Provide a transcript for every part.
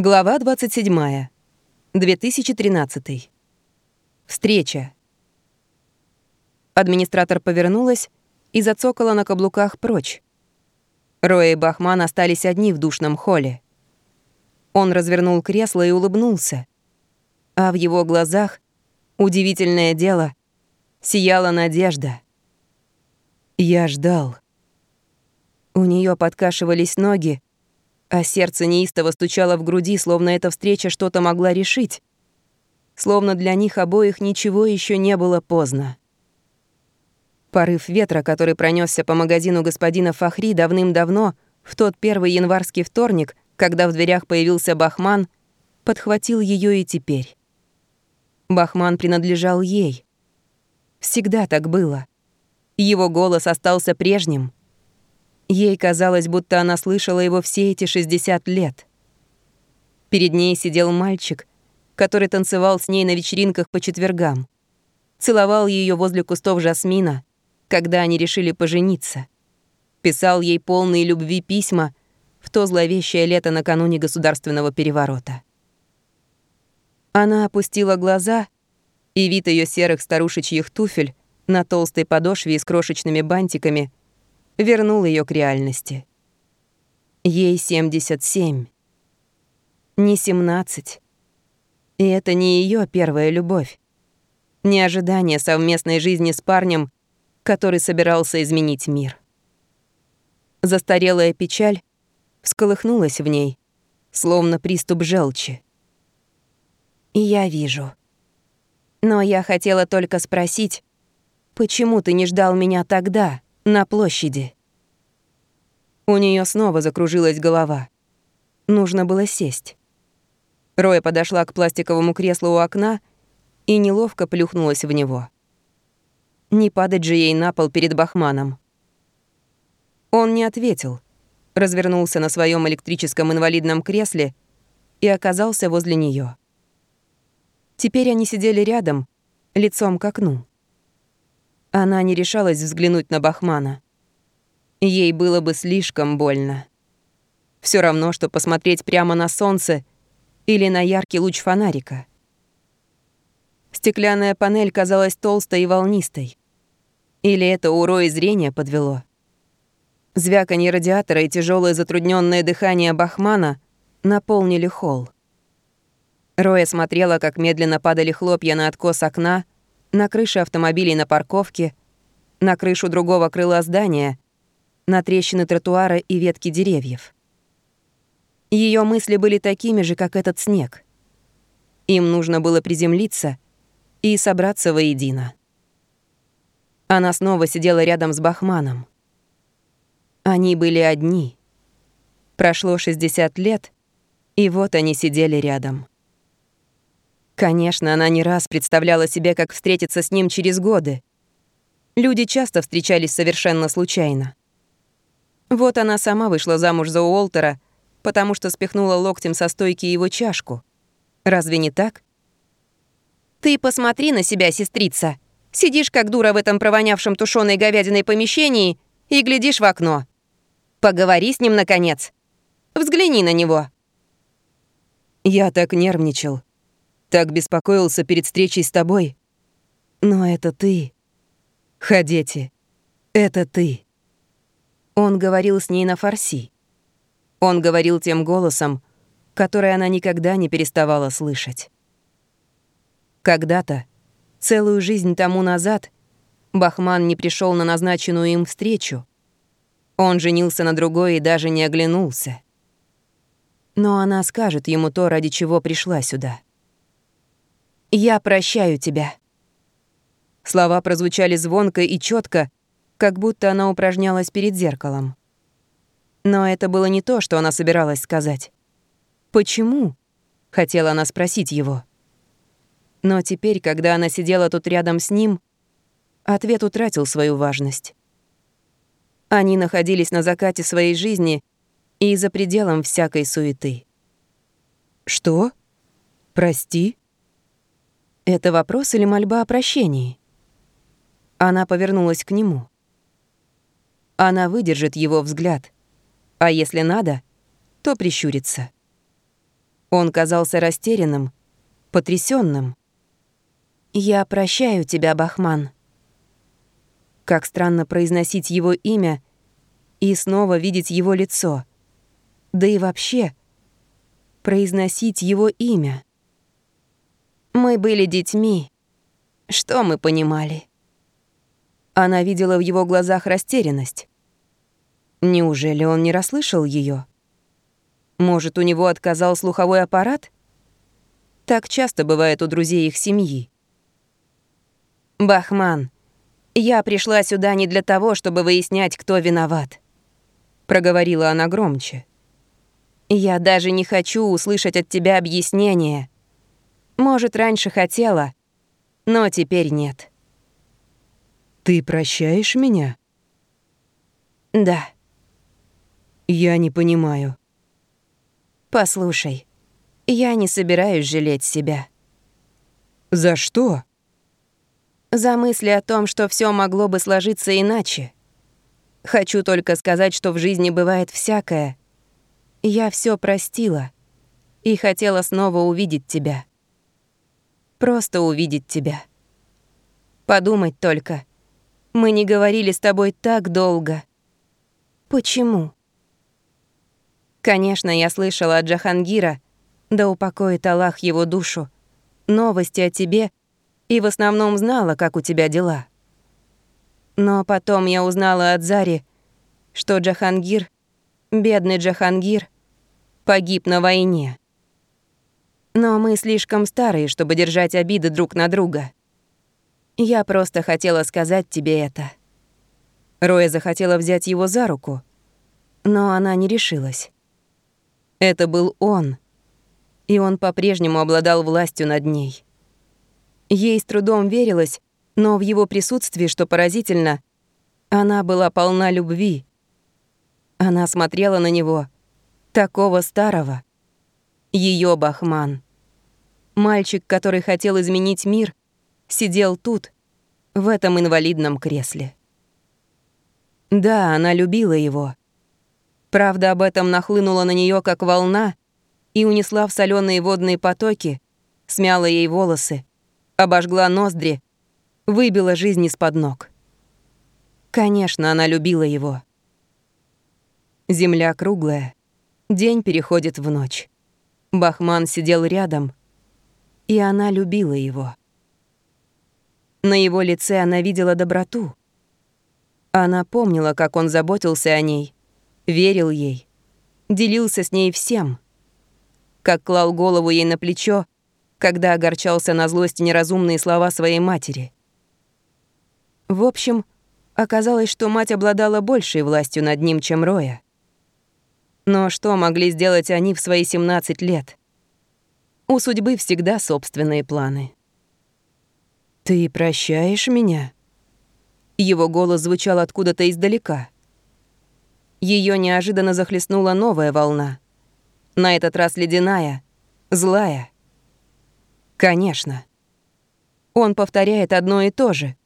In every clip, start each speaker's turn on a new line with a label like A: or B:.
A: Глава 27. 2013. Встреча. Администратор повернулась и зацокала на каблуках прочь. Роя и Бахман остались одни в душном холле. Он развернул кресло и улыбнулся. А в его глазах, удивительное дело, сияла надежда. Я ждал. У нее подкашивались ноги, а сердце неистово стучало в груди, словно эта встреча что-то могла решить. Словно для них обоих ничего еще не было поздно. Порыв ветра, который пронесся по магазину господина Фахри давным-давно, в тот первый январский вторник, когда в дверях появился Бахман, подхватил ее и теперь. Бахман принадлежал ей. Всегда так было. Его голос остался прежним — Ей казалось, будто она слышала его все эти 60 лет. Перед ней сидел мальчик, который танцевал с ней на вечеринках по четвергам. Целовал ее возле кустов жасмина, когда они решили пожениться. Писал ей полные любви письма в то зловещее лето накануне государственного переворота. Она опустила глаза, и вид ее серых старушечьих туфель на толстой подошве и с крошечными бантиками вернул ее к реальности. Ей 77. Не 17. И это не ее первая любовь. Не ожидание совместной жизни с парнем, который собирался изменить мир. Застарелая печаль всколыхнулась в ней, словно приступ желчи. И я вижу. Но я хотела только спросить, почему ты не ждал меня тогда, на площади. У нее снова закружилась голова. Нужно было сесть. Роя подошла к пластиковому креслу у окна и неловко плюхнулась в него. Не падать же ей на пол перед Бахманом. Он не ответил, развернулся на своем электрическом инвалидном кресле и оказался возле нее. Теперь они сидели рядом, лицом к окну. Она не решалась взглянуть на Бахмана. Ей было бы слишком больно. Все равно, что посмотреть прямо на солнце или на яркий луч фонарика. Стеклянная панель казалась толстой и волнистой. Или это у Рои зрение подвело? Звяканье радиатора и тяжелое затрудненное дыхание Бахмана наполнили холл. Роя смотрела, как медленно падали хлопья на откос окна, на крыше автомобилей на парковке, на крышу другого крыла здания, на трещины тротуара и ветки деревьев. Ее мысли были такими же, как этот снег. Им нужно было приземлиться и собраться воедино. Она снова сидела рядом с Бахманом. Они были одни. Прошло 60 лет, и вот они сидели рядом. Конечно, она не раз представляла себе, как встретиться с ним через годы. Люди часто встречались совершенно случайно. Вот она сама вышла замуж за Уолтера, потому что спихнула локтем со стойки его чашку. Разве не так? «Ты посмотри на себя, сестрица. Сидишь как дура в этом провонявшем тушеной говядиной помещении и глядишь в окно. Поговори с ним, наконец. Взгляни на него».
B: Я так нервничал. Так беспокоился перед встречей с тобой. Но это ты. Ходите. Это ты.
A: Он говорил с ней на фарси. Он говорил тем голосом, который она никогда не переставала слышать. Когда-то, целую жизнь тому назад, Бахман не пришел на назначенную им встречу. Он женился на другой и даже не оглянулся. Но она скажет ему то, ради чего пришла сюда. «Я прощаю тебя». Слова прозвучали звонко и четко, как будто она упражнялась перед зеркалом. Но это было не то, что она собиралась сказать. «Почему?» — хотела она спросить его. Но теперь, когда она сидела тут рядом с ним, ответ утратил свою важность. Они находились на закате своей жизни и за пределом всякой суеты.
B: «Что? Прости?»
A: Это вопрос или мольба о прощении? Она повернулась к нему. Она выдержит его взгляд, а если надо, то прищурится. Он казался растерянным, потрясенным. «Я прощаю тебя, Бахман». Как странно произносить его имя и снова видеть его лицо. Да и вообще, произносить его имя. Мы были детьми. Что мы понимали? Она видела в его глазах растерянность. Неужели он не расслышал ее? Может, у него отказал слуховой аппарат? Так часто бывает у друзей их семьи. «Бахман, я пришла сюда не для того, чтобы выяснять, кто виноват», — проговорила она громче. «Я даже не хочу услышать от тебя объяснения. Может, раньше хотела, но теперь нет».
B: «Ты прощаешь меня?»
A: «Да».
B: «Я не понимаю».
A: «Послушай, я не собираюсь жалеть себя».
B: «За что?»
A: За мысли о том, что все могло бы сложиться иначе. Хочу только сказать, что в жизни бывает всякое. Я все простила и хотела снова увидеть тебя. Просто увидеть тебя. Подумать только. Мы не говорили с тобой так долго. Почему? Конечно, я слышала от Джахангира, да упокоит Аллах его душу, новости о тебе и в основном знала, как у тебя дела. Но потом я узнала от Зари, что Джахангир, бедный Джахангир, погиб на войне. Но мы слишком старые, чтобы держать обиды друг на друга. Я просто хотела сказать тебе это. Роя захотела взять его за руку, но она не решилась. Это был он, и он по-прежнему обладал властью над ней. Ей с трудом верилось, но в его присутствии, что поразительно, она была полна любви. Она смотрела на него, такого старого. Ее Бахман. Мальчик, который хотел изменить мир, сидел тут, в этом инвалидном кресле. Да, она любила его. Правда об этом нахлынула на нее как волна и унесла в соленые водные потоки, смяла ей волосы, обожгла ноздри, выбила жизнь из-под ног. Конечно, она любила его. Земля круглая, день переходит в ночь. Бахман сидел рядом, и она любила его. На его лице она видела доброту. Она помнила, как он заботился о ней, верил ей, делился с ней всем. Как клал голову ей на плечо, когда огорчался на злость неразумные слова своей матери. В общем, оказалось, что мать обладала большей властью над ним, чем Роя. Но что могли сделать они в свои 17 лет? У судьбы всегда собственные планы.
B: «Ты прощаешь меня?»
A: Его голос звучал откуда-то издалека. Ее неожиданно захлестнула новая волна. На этот раз ледяная, злая. Конечно. Он повторяет одно и то же.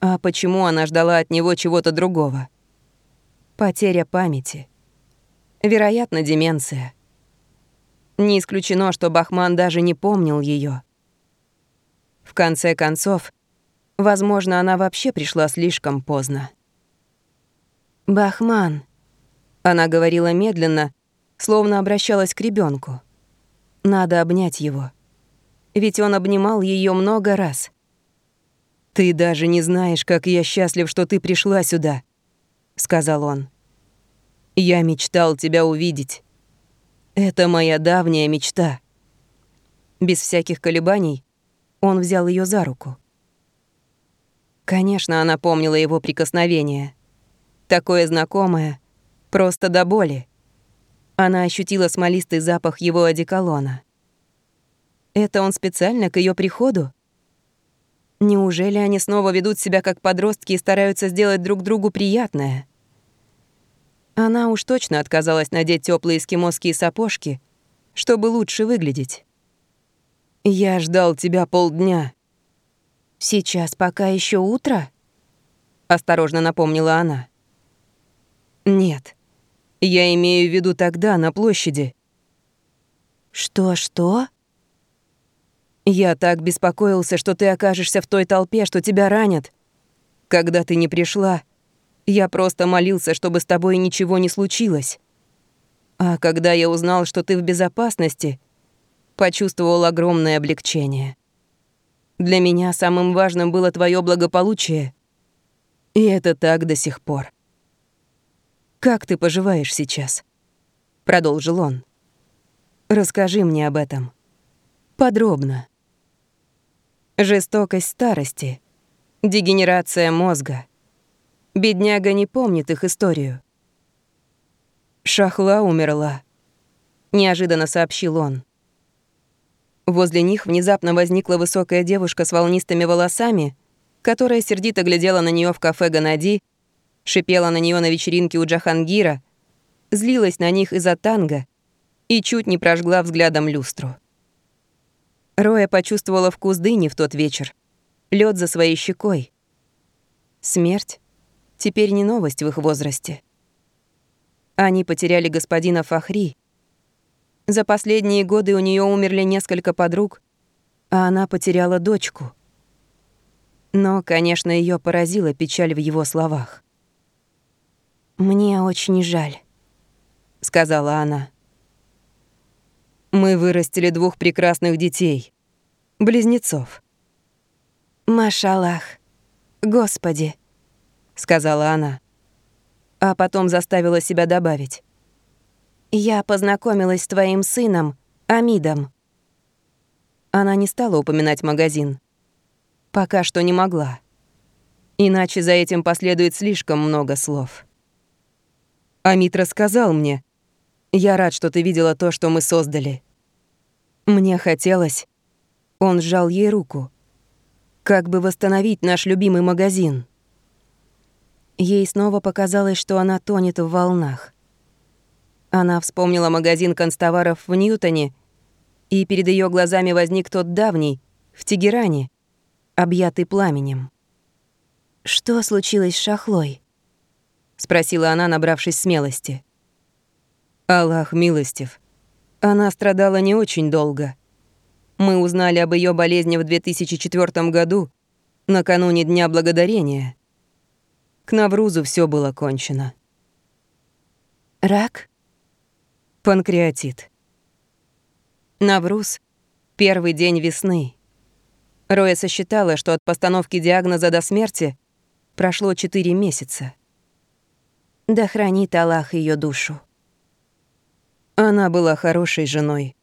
A: А почему она ждала от него чего-то другого? Потеря памяти. Вероятно, деменция. Не исключено, что Бахман даже не помнил ее. В конце концов, возможно, она вообще пришла слишком поздно. «Бахман», — она говорила медленно, словно обращалась к ребенку. Надо обнять его. Ведь он обнимал ее много раз.
B: «Ты даже не знаешь, как я счастлив, что ты пришла сюда», — сказал он. «Я мечтал тебя увидеть. Это моя давняя мечта».
A: Без всяких колебаний он взял ее за руку. Конечно, она помнила его прикосновение. Такое знакомое, просто до боли. Она ощутила смолистый запах его одеколона. Это он специально к ее приходу? Неужели они снова ведут себя как подростки и стараются сделать друг другу приятное? Она уж точно отказалась надеть теплые эскимосские сапожки, чтобы лучше выглядеть.
B: «Я ждал тебя полдня».
A: «Сейчас пока еще утро?» — осторожно напомнила она.
B: «Нет, я имею в виду тогда, на площади».
A: «Что-что?»
B: «Я так беспокоился, что ты окажешься в той толпе, что тебя ранят. Когда ты не пришла, я просто молился, чтобы с тобой ничего не случилось. А когда я узнал, что ты в безопасности, почувствовал огромное облегчение. Для меня самым важным было твое благополучие. И это так до сих пор. «Как ты поживаешь сейчас?» — продолжил он. Расскажи мне об этом. Подробно. Жестокость старости. Дегенерация мозга. Бедняга не помнит их историю. Шахла умерла. Неожиданно сообщил он. Возле них внезапно возникла высокая девушка с волнистыми волосами, которая сердито глядела на нее в кафе «Ганади», шипела на нее на вечеринке у Джахангира, злилась на них из-за танго и чуть не прожгла взглядом люстру. Роя почувствовала вкус дыни в тот вечер, лед за своей щекой. Смерть теперь не новость в их возрасте. Они потеряли господина Фахри. За последние годы у нее умерли несколько подруг, а она потеряла дочку. Но, конечно, ее поразила печаль в его словах.
A: «Мне очень жаль», — сказала она.
B: Мы вырастили двух прекрасных детей. Близнецов.
A: «Машаллах, Господи», — сказала она.
B: А потом заставила себя добавить.
A: «Я познакомилась с твоим сыном, Амидом».
B: Она не стала упоминать магазин. Пока что не могла. Иначе за этим последует слишком много слов. Амид рассказал мне. Я рад, что ты видела то, что мы создали. Мне хотелось... Он сжал ей руку. Как бы восстановить наш любимый магазин? Ей снова показалось, что она тонет в волнах. Она вспомнила магазин констоваров в Ньютоне, и перед ее глазами возник тот давний, в Тегеране, объятый пламенем.
A: «Что случилось с Шахлой?»
B: — спросила она, набравшись смелости. «Аллах милостив», она страдала не очень долго. Мы узнали об ее болезни в 2004 году, накануне Дня Благодарения. К Наврузу все было кончено.
A: Рак?
B: Панкреатит. Навруз — первый день весны. Роя сосчитала, что от постановки диагноза до смерти прошло 4 месяца.
A: Да хранит Аллах ее душу.
B: Она была хорошей женой,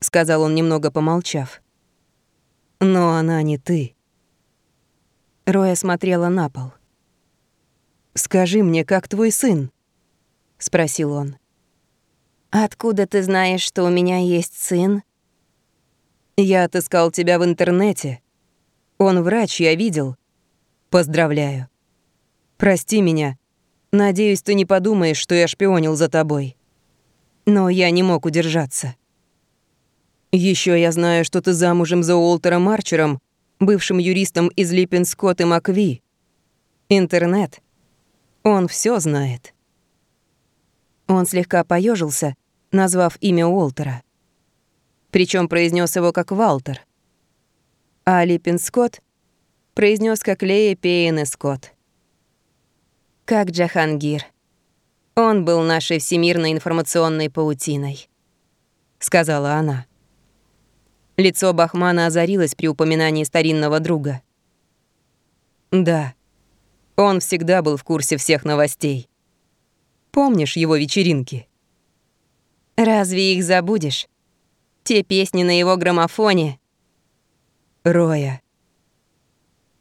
B: сказал он, немного помолчав. Но она не ты. Роя смотрела на пол. Скажи мне, как твой сын? спросил он.
A: Откуда ты знаешь, что у меня есть сын?
B: Я отыскал тебя в интернете. Он врач, я видел. Поздравляю. Прости меня. Надеюсь, ты не подумаешь, что я шпионил за тобой но я не мог удержаться. Еще я знаю, что ты замужем за Уолтером Арчером, бывшим юристом из Липпенскотт и Макви. Интернет. Он все знает. Он слегка поежился, назвав имя Уолтера. Причем произнес его как Валтер. А Липпенскотт произнес как Лея Пейн Скотт. Как Джахангир. Он был нашей всемирной информационной паутиной», — сказала она. Лицо Бахмана озарилось при упоминании старинного друга. «Да, он всегда был в курсе всех новостей. Помнишь его вечеринки?» «Разве их забудешь? Те песни на его граммофоне?» «Роя».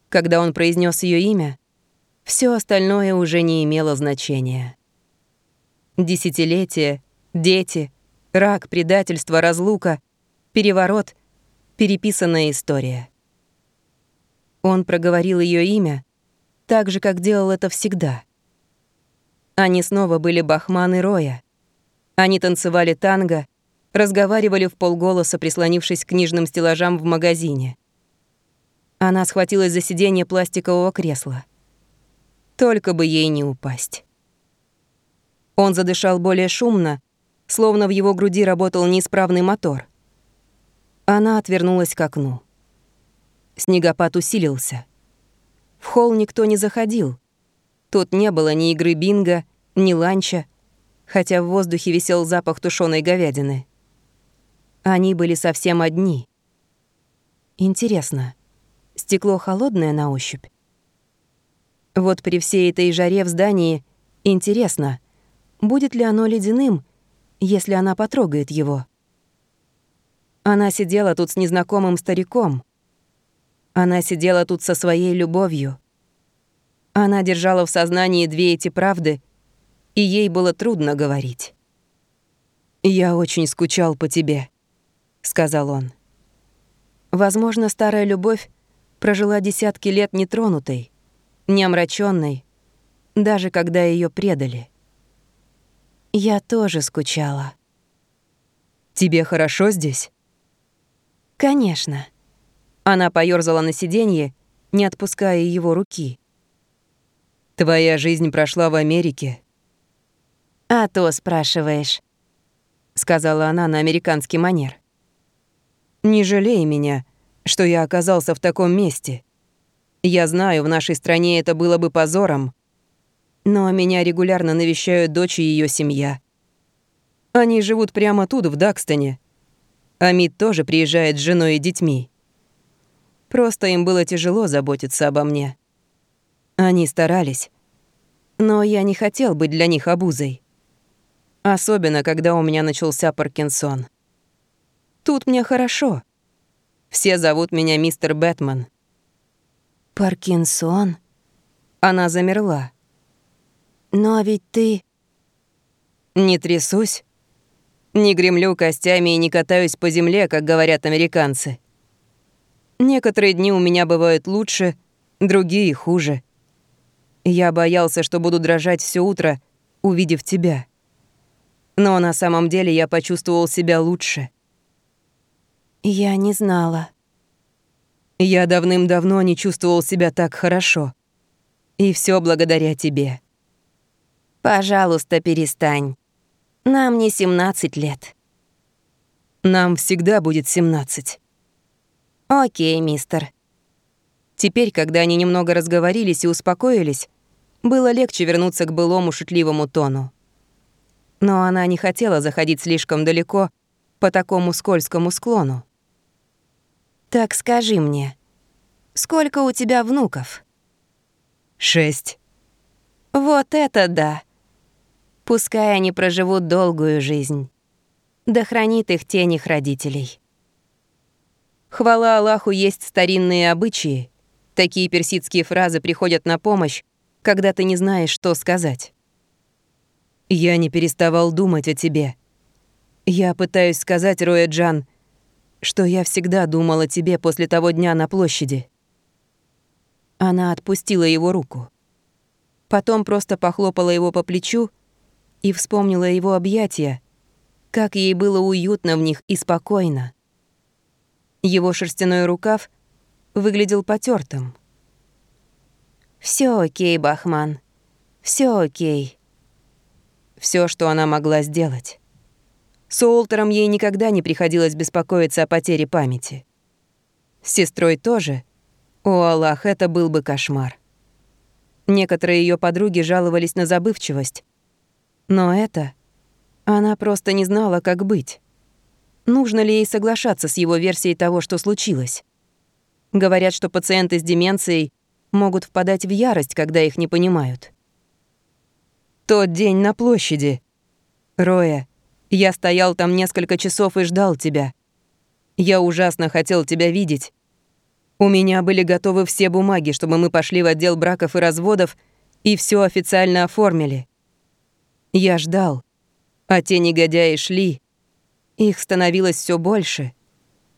B: Когда он произнес ее имя, все остальное уже не имело значения. Десятилетия, дети, рак, предательство, разлука, переворот, переписанная история. Он проговорил ее имя, так же, как делал это всегда. Они снова были Бахман и Роя. Они танцевали танго, разговаривали в полголоса, прислонившись к книжным стеллажам в магазине. Она схватилась за сиденье пластикового кресла. Только бы ей не упасть. Он задышал более шумно,
A: словно в его груди работал неисправный мотор. Она отвернулась к окну. Снегопад усилился. В холл никто не заходил. Тут не было ни игры бинго, ни ланча, хотя в воздухе висел запах тушеной говядины. Они были совсем одни. Интересно, стекло холодное на ощупь? Вот при всей этой жаре в здании интересно, будет ли оно ледяным, если она потрогает его. Она сидела тут с незнакомым стариком. Она сидела тут со своей любовью. Она держала в сознании две эти правды, и ей было трудно говорить. «Я очень скучал по тебе», — сказал он. Возможно, старая любовь прожила десятки лет нетронутой, не омрачённой, даже когда ее предали. Я тоже скучала. «Тебе хорошо здесь?» «Конечно». Она поёрзала на сиденье, не отпуская его руки. «Твоя жизнь прошла в Америке». «А то спрашиваешь», — сказала она на американский манер. «Не жалей меня, что я оказался в таком месте. Я знаю, в нашей стране это было бы позором, но меня регулярно навещают дочь и ее семья. Они живут прямо тут, в Дакстоне. Амид тоже приезжает с женой и детьми. Просто им было тяжело заботиться обо мне. Они старались, но я не хотел быть для них обузой. Особенно, когда у меня начался Паркинсон. Тут мне хорошо. Все зовут меня мистер Бэтмен. Паркинсон? Она замерла. Но ведь ты... Не трясусь. Не гремлю костями и не катаюсь по земле, как говорят американцы. Некоторые дни у меня бывают лучше, другие — хуже. Я боялся, что буду дрожать все утро, увидев тебя. Но на самом деле я почувствовал себя лучше. Я не знала. Я давным-давно не чувствовал себя так хорошо. И все благодаря тебе. Пожалуйста, перестань. Нам не 17 лет. Нам всегда будет 17. Окей, мистер. Теперь, когда они немного разговорились и успокоились, было легче вернуться к былому шутливому тону. Но она не хотела заходить слишком далеко по такому скользкому склону. Так скажи мне, сколько у тебя внуков? Шесть. Вот это да. Пускай они проживут долгую жизнь. Да хранит их тень их родителей. Хвала Аллаху есть старинные обычаи. Такие персидские фразы приходят на помощь, когда ты не знаешь, что сказать. Я не переставал думать о тебе. Я пытаюсь сказать, Роя Джан, что я всегда думала о тебе после того дня на площади». Она отпустила его руку. Потом просто похлопала его по плечу и вспомнила его объятия, как ей было уютно в них и спокойно. Его шерстяной рукав выглядел потертым. Все окей, Бахман. Все окей. Все, что она могла сделать. С Уолтером ей никогда не приходилось беспокоиться о потере памяти. С сестрой тоже. О, Аллах, это был бы кошмар. Некоторые ее подруги жаловались на забывчивость. Но это... Она просто не знала, как быть. Нужно ли ей соглашаться с его версией того, что случилось? Говорят, что пациенты с деменцией могут впадать в ярость, когда их не понимают. Тот день на площади. Роя, я стоял там несколько часов и ждал тебя. Я ужасно хотел тебя видеть. У меня были готовы все бумаги, чтобы мы пошли в отдел браков и разводов и все официально оформили. Я ждал, а те негодяи шли. Их становилось все больше,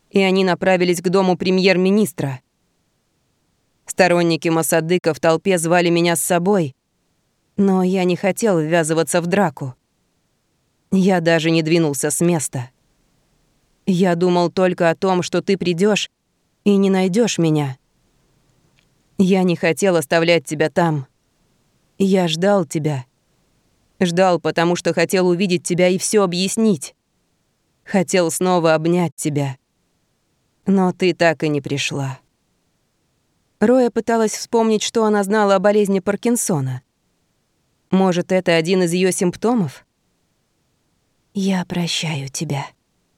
A: и они направились к дому премьер-министра. Сторонники Масадыка в толпе звали меня с собой, но я не хотел ввязываться в драку. Я даже не двинулся с места. Я думал только о том, что ты придешь и не найдешь меня. Я не хотел оставлять тебя там. Я ждал тебя. Ждал, потому что хотел увидеть тебя и все объяснить. Хотел снова обнять тебя. Но ты так и не пришла. Роя пыталась вспомнить, что она знала о болезни Паркинсона. Может, это один из ее симптомов?
B: «Я прощаю тебя»,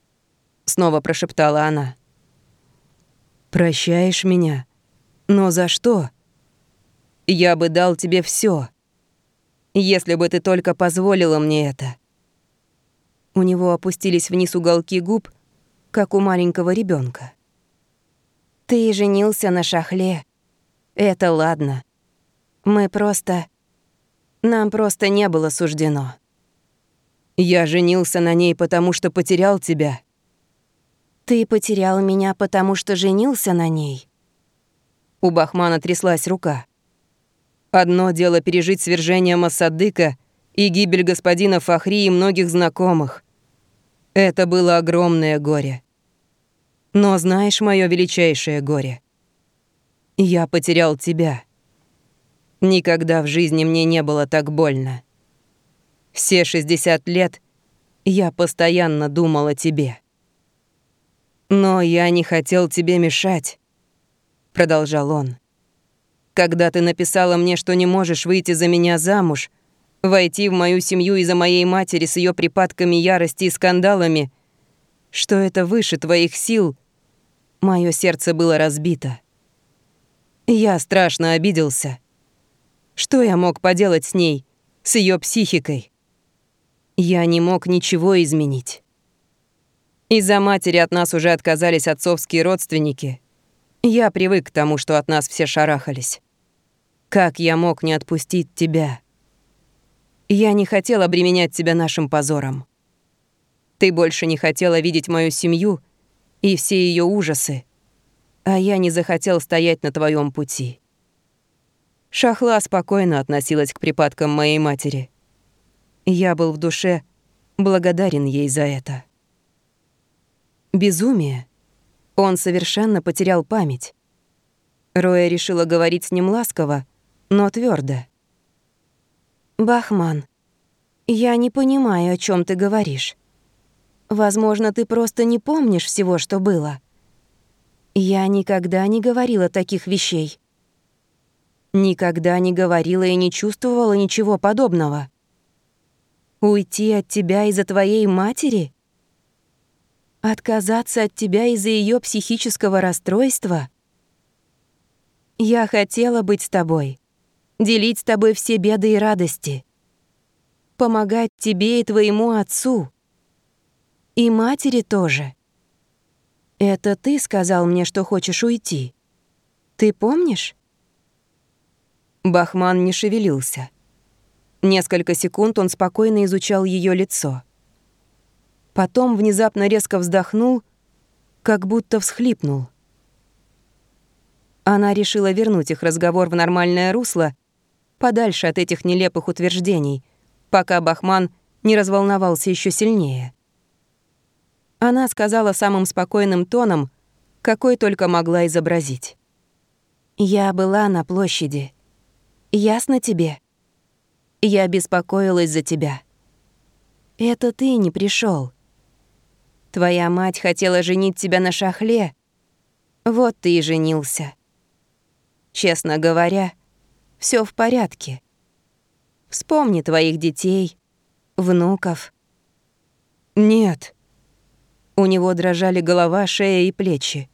B: —
A: снова прошептала она. «Прощаешь меня? Но за что?» «Я бы дал тебе все, если бы ты только позволила мне это». У него опустились вниз уголки губ, как у маленького ребенка.
B: «Ты женился на шахле. Это ладно. Мы просто... Нам просто не было суждено».
A: «Я женился на ней, потому что потерял тебя».
B: «Ты потерял меня, потому что женился на ней?»
A: У Бахмана тряслась рука. Одно дело пережить свержение Масадыка и гибель господина Фахри и многих знакомых. Это было огромное горе. Но знаешь мое величайшее горе? Я потерял тебя. Никогда в жизни мне не было так больно. Все 60 лет я постоянно думал о тебе. Но я не хотел тебе мешать, продолжал он. Когда ты написала мне, что не можешь выйти за меня замуж, войти в мою семью из-за моей матери с ее припадками ярости и скандалами, что это выше твоих сил, мое сердце было разбито. Я страшно обиделся. Что я мог поделать с ней, с ее психикой? Я не мог ничего изменить. Из-за матери от нас уже отказались отцовские родственники. Я привык к тому, что от нас все шарахались. Как я мог не отпустить тебя? Я не хотел обременять тебя нашим позором. Ты больше не хотела видеть мою семью и все ее ужасы, а я не захотел стоять на твоем пути. Шахла спокойно относилась к припадкам моей матери. Я был в душе благодарен ей за это. Безумие. Он совершенно потерял память. Роя решила говорить с ним ласково, но твердо.
B: «Бахман, я не понимаю, о чем ты говоришь. Возможно, ты просто не помнишь всего, что было. Я никогда не говорила таких вещей. Никогда не говорила и не чувствовала ничего подобного. Уйти от тебя из-за твоей матери? Отказаться от тебя из-за ее психического расстройства? Я хотела быть с тобой делить с тобой все беды и радости, помогать тебе и твоему отцу, и матери тоже. Это ты сказал мне, что хочешь уйти. Ты помнишь?
A: Бахман не шевелился. Несколько секунд он спокойно изучал ее лицо. Потом внезапно резко вздохнул, как будто всхлипнул. Она решила вернуть их разговор в нормальное русло подальше от этих нелепых утверждений, пока Бахман не разволновался еще сильнее. Она сказала самым спокойным тоном, какой только могла изобразить.
B: «Я была на площади. Ясно тебе? Я беспокоилась за тебя. Это ты не пришел. Твоя мать хотела женить тебя на шахле. Вот ты и женился. Честно говоря, все в порядке. Вспомни твоих детей, внуков.
A: Нет. У него дрожали голова, шея и плечи.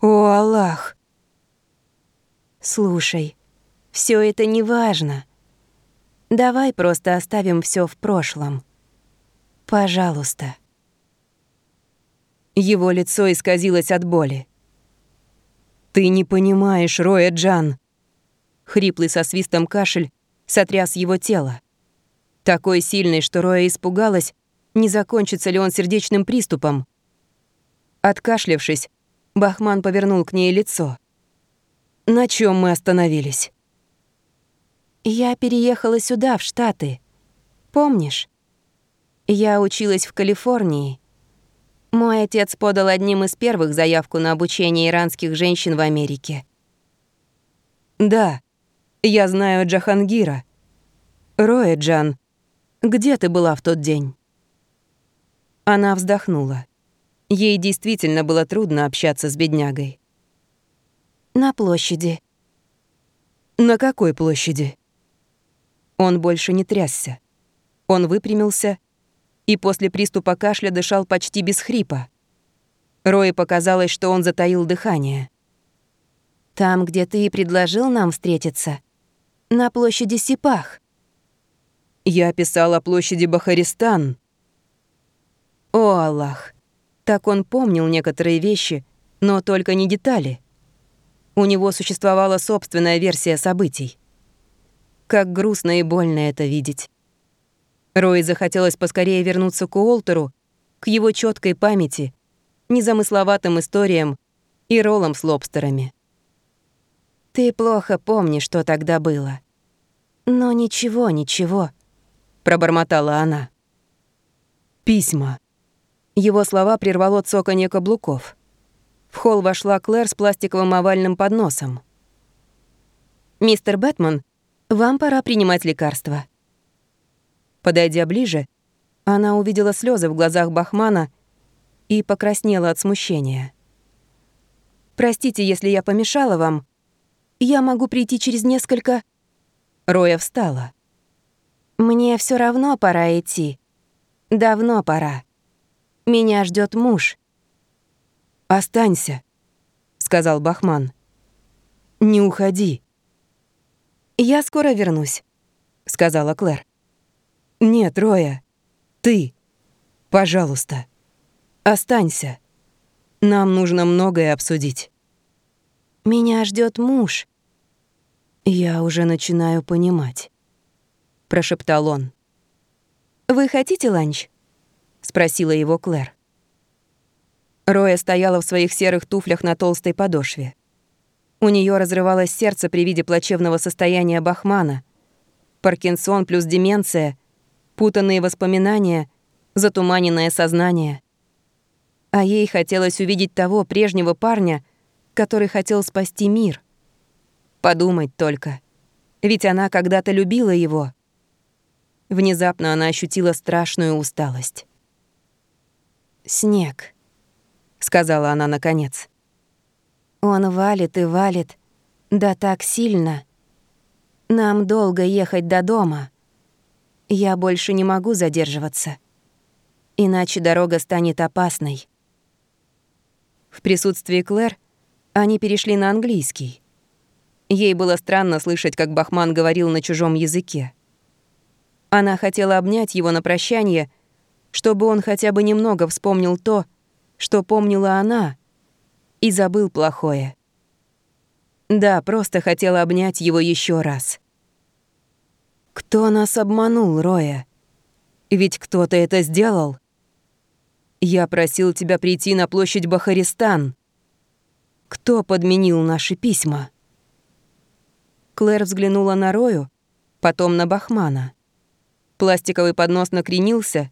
A: О, Аллах!
B: Слушай, все это не важно. Давай просто оставим все в прошлом. Пожалуйста.
A: Его лицо исказилось от боли. «Ты не понимаешь, Роя Джан. Хриплый со свистом кашель сотряс его тело. Такой сильный, что Роя испугалась, не закончится ли он сердечным приступом. Откашлявшись, Бахман повернул к ней лицо. «На чем мы остановились?»
B: «Я переехала сюда, в Штаты. Помнишь? Я училась в Калифорнии. Мой отец подал одним из первых заявку на обучение иранских женщин в Америке».
A: «Да», я знаю Джахангира. Роя Джан, где ты была в тот день?» Она вздохнула. Ей действительно было трудно общаться с беднягой. «На площади». «На какой площади?» Он больше не трясся. Он выпрямился и после приступа кашля дышал почти без хрипа. Рое показалось, что он затаил дыхание. «Там, где ты и предложил нам встретиться. На площади Сипах».
B: «Я писал о площади Бахаристан».
A: О, Аллах! Так он помнил некоторые вещи, но только не детали. У него существовала собственная версия событий. Как грустно и больно это видеть. Рой захотелось поскорее вернуться к Уолтеру, к его четкой памяти, незамысловатым историям и роллам с лобстерами. «Ты плохо помнишь, что тогда было. Но ничего, ничего», — пробормотала она.
B: «Письма».
A: Его слова прервало цоканье каблуков. В холл вошла Клэр с пластиковым овальным подносом. «Мистер Бэтмен, вам пора принимать лекарства». Подойдя ближе, она увидела слезы в глазах Бахмана и покраснела от смущения. «Простите, если я помешала вам. Я могу прийти через несколько...» Роя встала. «Мне все равно пора идти. Давно пора. Меня ждет муж».
B: «Останься», — сказал Бахман. «Не уходи».
A: «Я скоро вернусь», — сказала Клэр.
B: «Нет, Роя, ты, пожалуйста, останься. Нам нужно многое обсудить».
A: «Меня ждет муж».
B: «Я уже начинаю понимать», — прошептал он.
A: «Вы хотите ланч?» — спросила его Клэр. Роя стояла в своих серых туфлях на толстой подошве. У нее разрывалось сердце при виде плачевного состояния Бахмана. Паркинсон плюс деменция путанные воспоминания, затуманенное сознание. А ей хотелось увидеть того прежнего парня, который хотел спасти мир. Подумать только. Ведь она когда-то любила его. Внезапно она ощутила страшную усталость. «Снег», — сказала она наконец. «Он валит и валит, да так сильно. Нам долго ехать до дома». Я больше не могу задерживаться. Иначе дорога станет опасной. В присутствии Клэр они перешли на английский. Ей было странно слышать, как Бахман говорил на чужом языке. Она хотела обнять его на прощание, чтобы он хотя бы немного вспомнил то, что помнила она, и забыл плохое. Да, просто хотела обнять его еще раз.
B: Кто нас обманул, Роя? Ведь кто-то это сделал. Я просил тебя прийти на площадь Бахаристан. Кто подменил наши письма?
A: Клэр взглянула на Рою, потом на Бахмана. Пластиковый поднос накренился,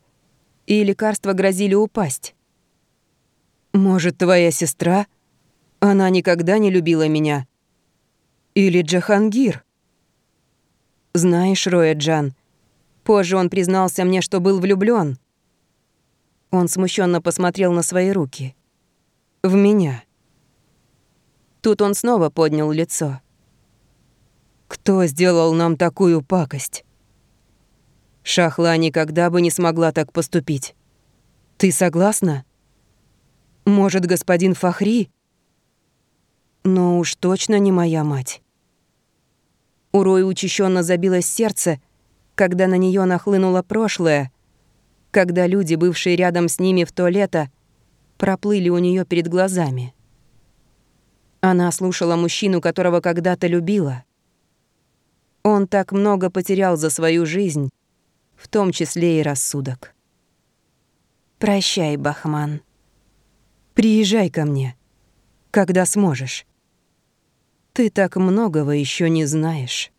A: и лекарства грозили упасть.
B: «Может, твоя сестра? Она никогда не любила меня. Или Джахангир?»
A: Знаешь, Роя Джан, позже он признался мне, что был влюблён. Он смущенно посмотрел на свои руки.
B: В меня.
A: Тут он снова поднял лицо.
B: Кто сделал нам такую пакость? Шахла никогда бы не смогла так поступить. Ты согласна? Может, господин Фахри? Но уж точно не моя мать.
A: У Рои учащенно забилось сердце, когда на нее нахлынуло прошлое, когда люди, бывшие рядом с ними в то лето, проплыли у нее перед глазами. Она слушала мужчину, которого когда-то любила. Он так много потерял за свою жизнь, в том числе и рассудок. «Прощай, Бахман.
B: Приезжай ко мне, когда сможешь». Ты так многого еще не знаешь.